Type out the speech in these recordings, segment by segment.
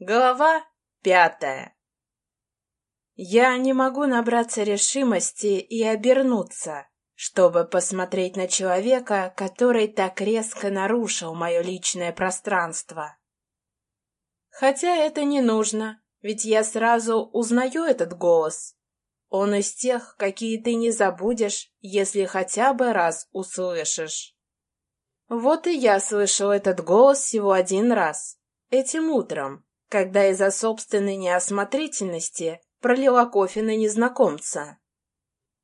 Глава пятая Я не могу набраться решимости и обернуться, чтобы посмотреть на человека, который так резко нарушил мое личное пространство. Хотя это не нужно, ведь я сразу узнаю этот голос. Он из тех, какие ты не забудешь, если хотя бы раз услышишь. Вот и я слышал этот голос всего один раз, этим утром, когда из-за собственной неосмотрительности пролила кофе на незнакомца.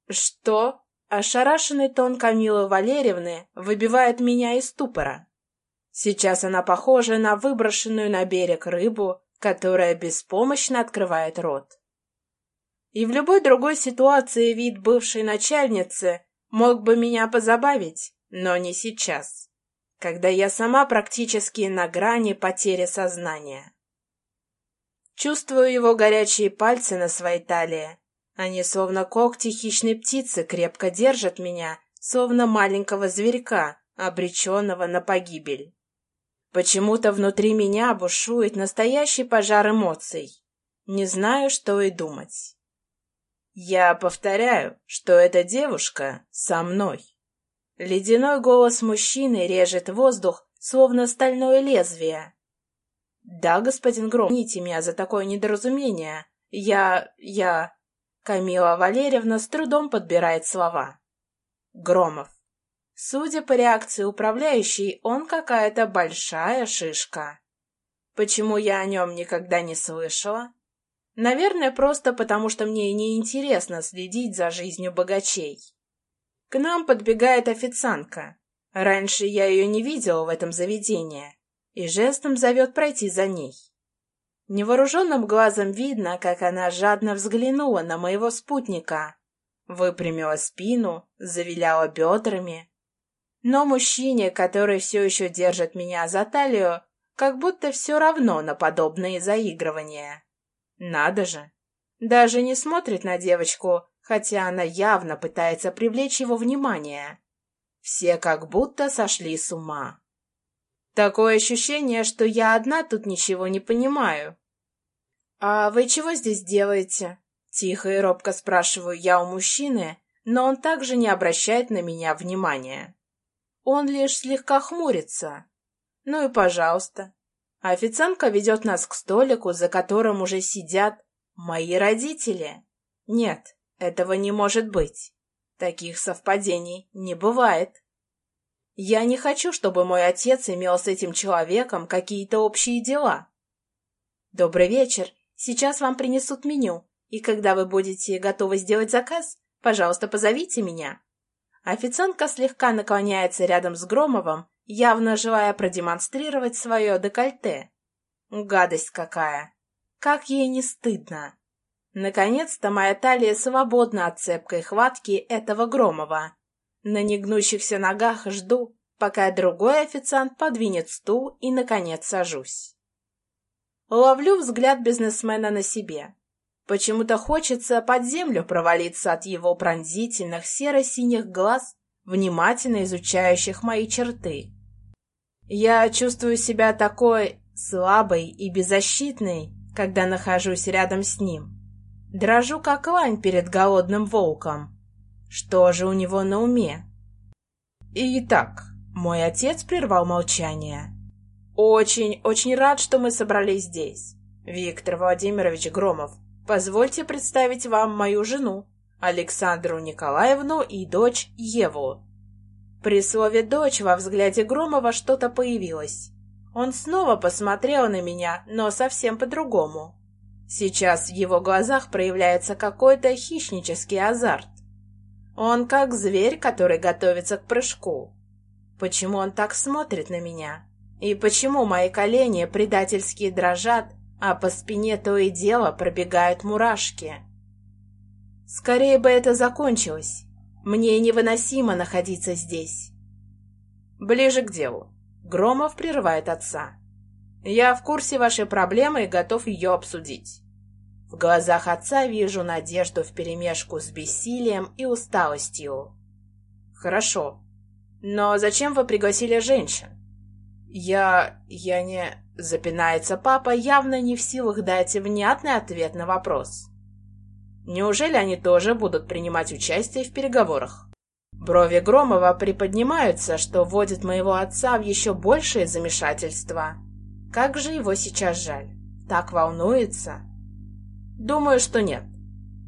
«Что?» — ошарашенный тон Камилы Валерьевны выбивает меня из ступора. Сейчас она похожа на выброшенную на берег рыбу, которая беспомощно открывает рот. И в любой другой ситуации вид бывшей начальницы мог бы меня позабавить, но не сейчас, когда я сама практически на грани потери сознания. Чувствую его горячие пальцы на своей талии. Они, словно когти хищной птицы, крепко держат меня, словно маленького зверька, обреченного на погибель. Почему-то внутри меня бушует настоящий пожар эмоций. Не знаю, что и думать. Я повторяю, что эта девушка со мной. Ледяной голос мужчины режет воздух, словно стальное лезвие. «Да, господин Гром, извините меня за такое недоразумение. Я... я...» Камила Валерьевна с трудом подбирает слова. Громов. Судя по реакции управляющей, он какая-то большая шишка. Почему я о нем никогда не слышала? Наверное, просто потому, что мне не интересно следить за жизнью богачей. К нам подбегает официантка. Раньше я ее не видела в этом заведении и жестом зовет пройти за ней. Невооруженным глазом видно, как она жадно взглянула на моего спутника, выпрямила спину, завиляла бедрами. Но мужчине, который все еще держит меня за талию, как будто все равно на подобные заигрывания. Надо же! Даже не смотрит на девочку, хотя она явно пытается привлечь его внимание. Все как будто сошли с ума. Такое ощущение, что я одна тут ничего не понимаю. «А вы чего здесь делаете?» Тихо и робко спрашиваю я у мужчины, но он также не обращает на меня внимания. Он лишь слегка хмурится. Ну и пожалуйста. Официантка ведет нас к столику, за которым уже сидят мои родители. Нет, этого не может быть. Таких совпадений не бывает. Я не хочу, чтобы мой отец имел с этим человеком какие-то общие дела. Добрый вечер. Сейчас вам принесут меню, и когда вы будете готовы сделать заказ, пожалуйста, позовите меня. Официантка слегка наклоняется рядом с Громовым, явно желая продемонстрировать свое декольте. Гадость какая! Как ей не стыдно! Наконец-то моя талия свободна от цепкой хватки этого Громова. На негнущихся ногах жду, пока другой официант подвинет стул и, наконец, сажусь. Ловлю взгляд бизнесмена на себе. Почему-то хочется под землю провалиться от его пронзительных серо-синих глаз, внимательно изучающих мои черты. Я чувствую себя такой слабой и беззащитной, когда нахожусь рядом с ним. Дрожу, как лань перед голодным волком. Что же у него на уме? Итак, мой отец прервал молчание. Очень, очень рад, что мы собрались здесь. Виктор Владимирович Громов, позвольте представить вам мою жену, Александру Николаевну и дочь Еву. При слове «дочь» во взгляде Громова что-то появилось. Он снова посмотрел на меня, но совсем по-другому. Сейчас в его глазах проявляется какой-то хищнический азарт. Он как зверь, который готовится к прыжку. Почему он так смотрит на меня? И почему мои колени предательски дрожат, а по спине то и дело пробегают мурашки? Скорее бы это закончилось. Мне невыносимо находиться здесь. Ближе к делу. Громов прерывает отца. Я в курсе вашей проблемы и готов ее обсудить. В глазах отца вижу надежду вперемешку с бессилием и усталостью. Хорошо. Но зачем вы пригласили женщин? Я... я не... Запинается папа, явно не в силах дать внятный ответ на вопрос. Неужели они тоже будут принимать участие в переговорах? Брови Громова приподнимаются, что вводит моего отца в еще большее замешательство. Как же его сейчас жаль. Так волнуется. Думаю, что нет.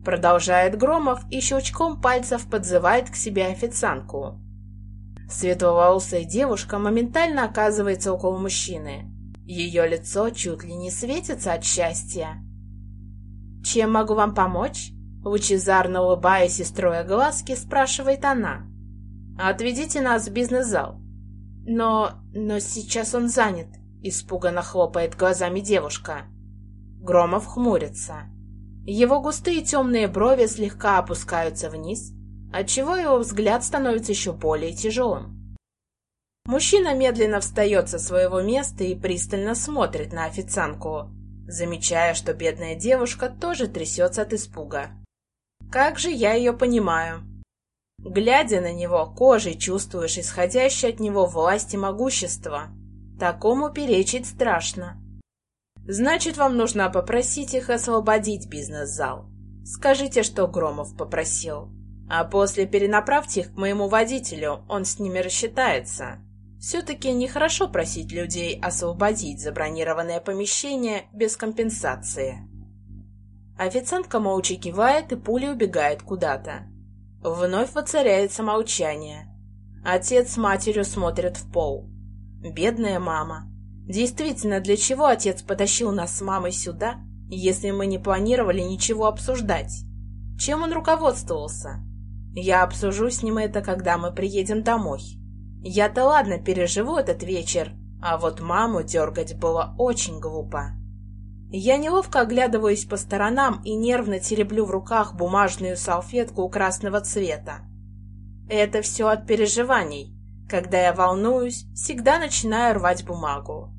Продолжает Громов и щелчком пальцев подзывает к себе официантку. Светловолосая девушка моментально оказывается около мужчины. Ее лицо чуть ли не светится от счастья. «Чем могу вам помочь?» Лучезарно улыбаясь и строя глазки, спрашивает она. «Отведите нас в бизнес-зал». «Но... но сейчас он занят», — испуганно хлопает глазами девушка. Громов хмурится. Его густые темные брови слегка опускаются вниз, отчего его взгляд становится еще более тяжелым. Мужчина медленно встает со своего места и пристально смотрит на официантку, замечая, что бедная девушка тоже трясется от испуга. Как же я ее понимаю. Глядя на него, кожей чувствуешь исходящее от него власть и могущество. Такому перечить страшно. Значит, вам нужно попросить их освободить бизнес-зал. Скажите, что Громов попросил. А после перенаправьте их к моему водителю, он с ними рассчитается. Все-таки нехорошо просить людей освободить забронированное помещение без компенсации. Официантка молча кивает и пулей убегает куда-то. Вновь воцаряется молчание. Отец с матерью смотрят в пол. Бедная мама. Действительно, для чего отец потащил нас с мамой сюда, если мы не планировали ничего обсуждать? Чем он руководствовался? Я обсужу с ним это, когда мы приедем домой. Я-то ладно переживу этот вечер, а вот маму дергать было очень глупо. Я неловко оглядываюсь по сторонам и нервно тереблю в руках бумажную салфетку красного цвета. Это все от переживаний. Когда я волнуюсь, всегда начинаю рвать бумагу.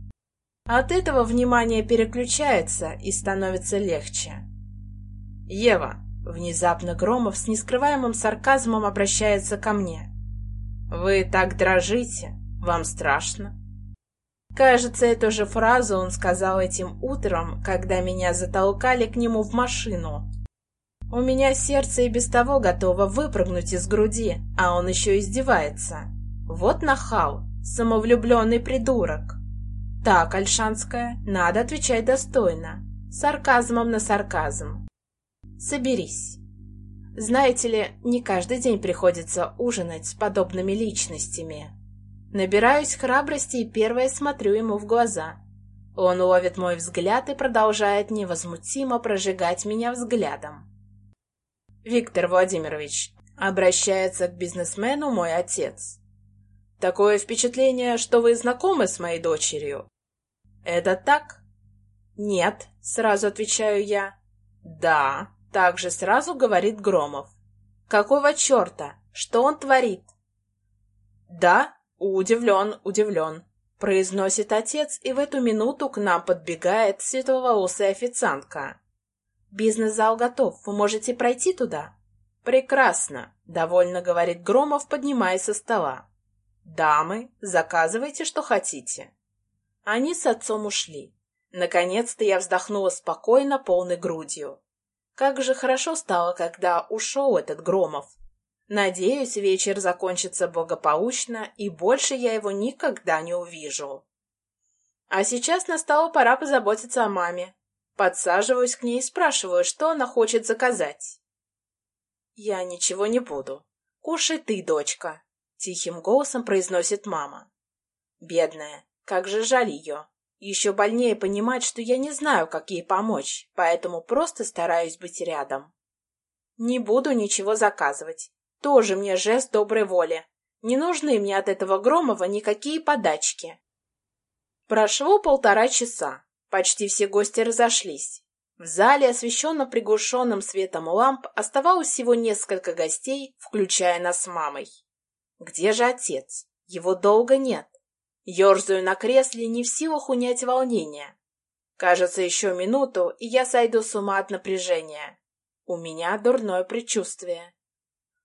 От этого внимание переключается и становится легче. «Ева!» — внезапно Громов с нескрываемым сарказмом обращается ко мне. «Вы так дрожите. Вам страшно?» Кажется, эту же фразу он сказал этим утром, когда меня затолкали к нему в машину. У меня сердце и без того готово выпрыгнуть из груди, а он еще издевается. Вот нахал, самовлюбленный придурок. Так, Альшанская, надо отвечать достойно. Сарказмом на сарказм. Соберись. Знаете ли, не каждый день приходится ужинать с подобными личностями. Набираюсь храбрости и первое смотрю ему в глаза. Он ловит мой взгляд и продолжает невозмутимо прожигать меня взглядом. Виктор Владимирович, обращается к бизнесмену мой отец. Такое впечатление, что вы знакомы с моей дочерью. «Это так?» «Нет», — сразу отвечаю я. «Да», — также сразу говорит Громов. «Какого черта? Что он творит?» «Да, удивлен, удивлен», — произносит отец, и в эту минуту к нам подбегает светловолосая официантка. «Бизнес-зал готов, вы можете пройти туда?» «Прекрасно», — довольно говорит Громов, поднимаясь со стола. «Дамы, заказывайте, что хотите». Они с отцом ушли. Наконец-то я вздохнула спокойно, полной грудью. Как же хорошо стало, когда ушел этот Громов. Надеюсь, вечер закончится благополучно, и больше я его никогда не увижу. А сейчас настала пора позаботиться о маме. Подсаживаюсь к ней и спрашиваю, что она хочет заказать. «Я ничего не буду. Кушай ты, дочка», — тихим голосом произносит мама. Бедная, как же жаль ее. Еще больнее понимать, что я не знаю, как ей помочь, поэтому просто стараюсь быть рядом. Не буду ничего заказывать. Тоже мне жест доброй воли. Не нужны мне от этого Громова никакие подачки. Прошло полтора часа. Почти все гости разошлись. В зале, освещенном приглушенным светом ламп, оставалось всего несколько гостей, включая нас с мамой. Где же отец? Его долго нет. Ёрзаю на кресле, не в силах унять волнение. Кажется, еще минуту, и я сойду с ума от напряжения. У меня дурное предчувствие.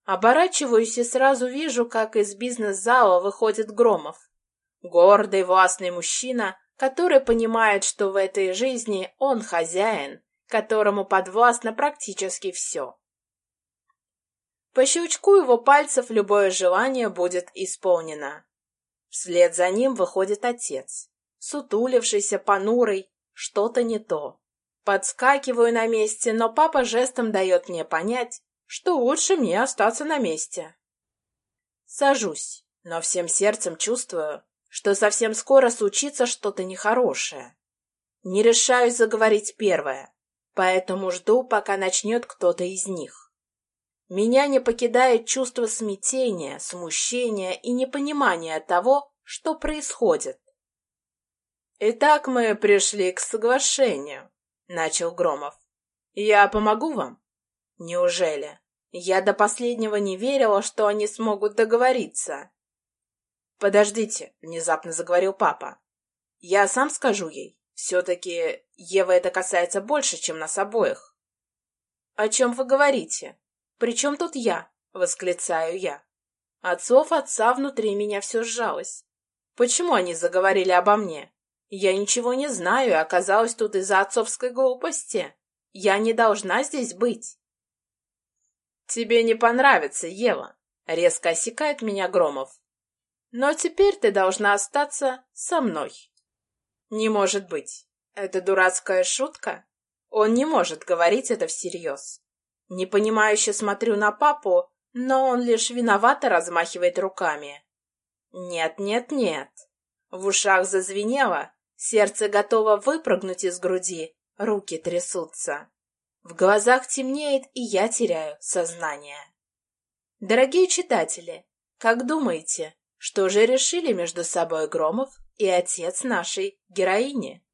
Оборачиваюсь и сразу вижу, как из бизнес-зала выходит Громов. Гордый, властный мужчина, который понимает, что в этой жизни он хозяин, которому подвластно практически все. По щелчку его пальцев любое желание будет исполнено. Вслед за ним выходит отец, сутулившийся, понурый, что-то не то. Подскакиваю на месте, но папа жестом дает мне понять, что лучше мне остаться на месте. Сажусь, но всем сердцем чувствую, что совсем скоро случится что-то нехорошее. Не решаюсь заговорить первое, поэтому жду, пока начнет кто-то из них. Меня не покидает чувство смятения, смущения и непонимания того, что происходит. «Итак, мы пришли к соглашению», — начал Громов. «Я помогу вам?» «Неужели?» Я до последнего не верила, что они смогут договориться. «Подождите», — внезапно заговорил папа. «Я сам скажу ей. Все-таки Ева это касается больше, чем нас обоих». «О чем вы говорите? При чем тут я?» — восклицаю я. От слов отца внутри меня все сжалось. Почему они заговорили обо мне? Я ничего не знаю и оказалась тут из-за отцовской глупости. Я не должна здесь быть. «Тебе не понравится, Ева», — резко осекает меня Громов. «Но теперь ты должна остаться со мной». «Не может быть. Это дурацкая шутка?» Он не может говорить это всерьез. Непонимающе смотрю на папу, но он лишь виновато размахивает руками. «Нет, нет, нет». В ушах зазвенело, сердце готово выпрыгнуть из груди, руки трясутся. В глазах темнеет, и я теряю сознание. Дорогие читатели, как думаете, что же решили между собой Громов и отец нашей героини?